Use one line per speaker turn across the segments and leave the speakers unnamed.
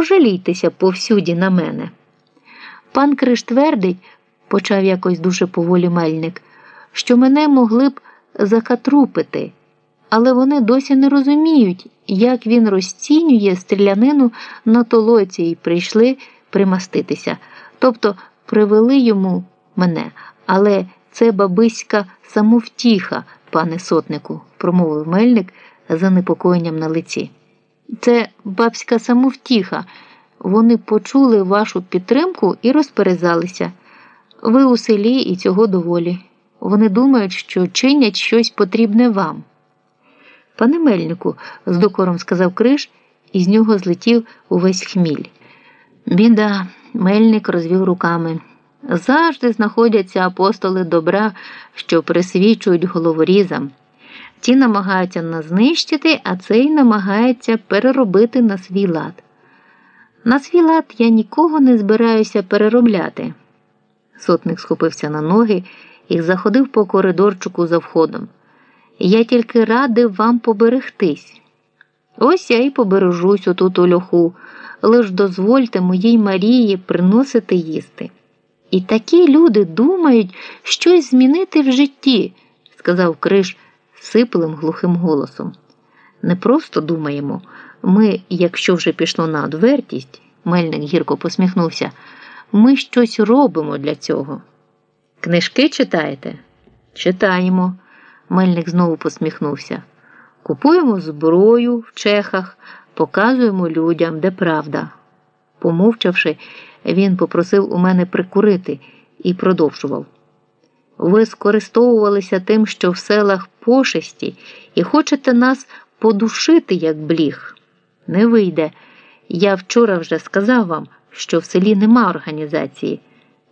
пожалійтеся повсюді на мене. Пан Криш твердить, почав якось дуже поволі мельник, що мене могли б закатрупити, але вони досі не розуміють, як він розцінює стрілянину на толоці і прийшли примаститися. Тобто привели йому мене, але це бабиська самовтіха, пане сотнику, промовив мельник занепокоєнням на лиці. Це бабська самовтіха. Вони почули вашу підтримку і розперезалися. Ви у селі і цього доволі. Вони думають, що чинять щось потрібне вам. Пане Мельнику, з докором сказав Криш, і з нього злетів увесь хміль. Біда, мельник розвів руками. Завжди знаходяться апостоли добра, що присвічують головорізам. Ті намагаються нас знищити, а цей намагається переробити на свій лад. На свій лад я нікого не збираюся переробляти. Сотник схопився на ноги і заходив по коридорчику за входом. Я тільки радив вам поберегтись. Ось я і побережусь отут у льоху, лиш дозвольте моїй Марії приносити їсти. І такі люди думають щось змінити в житті, сказав Криш сиплим глухим голосом. Не просто думаємо, ми, якщо вже пішло на одвертість, мельник гірко посміхнувся, ми щось робимо для цього. Книжки читаєте? Читаємо. Мельник знову посміхнувся. Купуємо зброю в чехах, показуємо людям, де правда. Помовчавши, він попросив у мене прикурити і продовжував. Ви скористовувалися тим, що в селах пошесті, і хочете нас подушити, як бліг. Не вийде. Я вчора вже сказав вам, що в селі нема організації,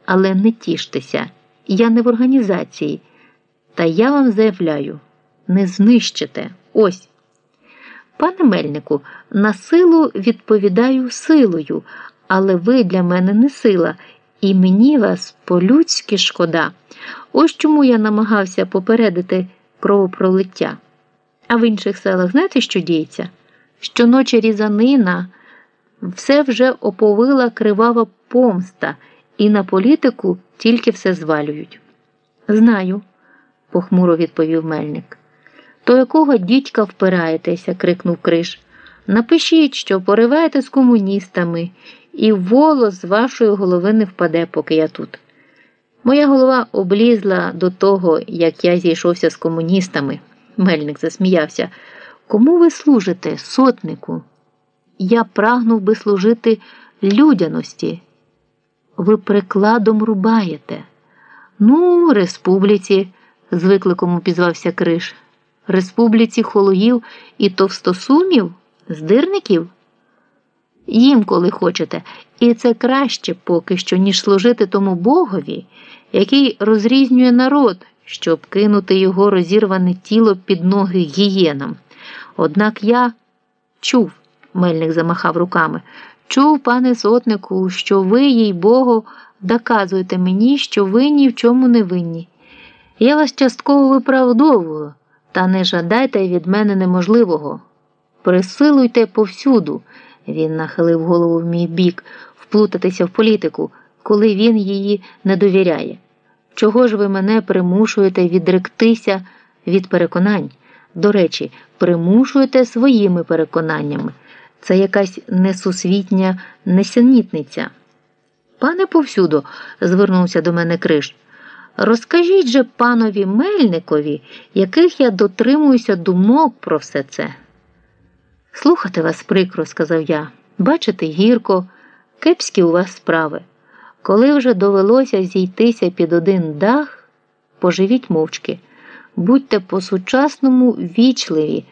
але не тіштеся, я не в організації. Та я вам заявляю, не знищите. Ось. Пане Мельнику, на силу відповідаю силою, але ви для мене не сила, і мені вас по-людськи шкода. Ось чому я намагався попередити кровопролиття. А в інших селах знаєте, що діється? Щоночі різанина, все вже оповила кривава помста, і на політику тільки все звалюють. Знаю, похмуро відповів Мельник. То якого дідька впираєтеся? крикнув Криш. Напишіть, що пориваєте з комуністами, і волос з вашої голови не впаде, поки я тут. Моя голова облізла до того, як я зійшовся з комуністами. Мельник засміявся. Кому ви служите, сотнику? Я прагнув би служити людяності. Ви прикладом рубаєте. Ну, республіці, з викликом упізвався Криш. Республіці хологів і товстосумів, здирників? Їм, коли хочете, і це краще поки що, ніж служити тому Богові, який розрізнює народ, щоб кинути його розірване тіло під ноги гієнам. Однак я чув, мельник замахав руками, чув, пане сотнику, що ви, їй Богу, доказуєте мені, що ви ні в чому не винні. Я вас частково виправдовую, та не жадайте від мене неможливого. Присилуйте повсюду. Він нахилив голову в мій бік, вплутатися в політику, коли він її не довіряє. Чого ж ви мене примушуєте відректися від переконань? До речі, примушуєте своїми переконаннями. Це якась несусвітня несенітниця. Пане повсюду, звернувся до мене Криш. Розкажіть же панові Мельникові, яких я дотримуюся думок про все це. Слухати вас прикро, сказав я. Бачите, гірко, кепські у вас справи. Коли вже довелося зійтися під один дах, поживіть мовчки, будьте по-сучасному вічливі,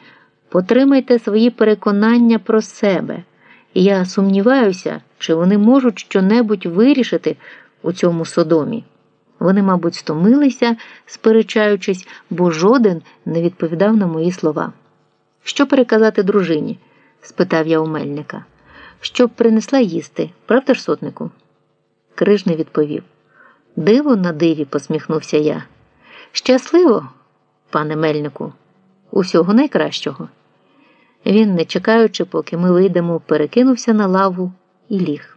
потримайте свої переконання про себе. Я сумніваюся, чи вони можуть щонебудь вирішити у цьому содомі. Вони, мабуть, стомилися, сперечаючись, бо жоден не відповідав на мої слова. Що переказати дружині? Спитав я у мельника. Щоб принесла їсти, правда ж, сотнику? Криж не відповів. Диво на диві, посміхнувся я. Щасливо, пане мельнику, усього найкращого. Він, не чекаючи, поки ми вийдемо, перекинувся на лаву і ліг.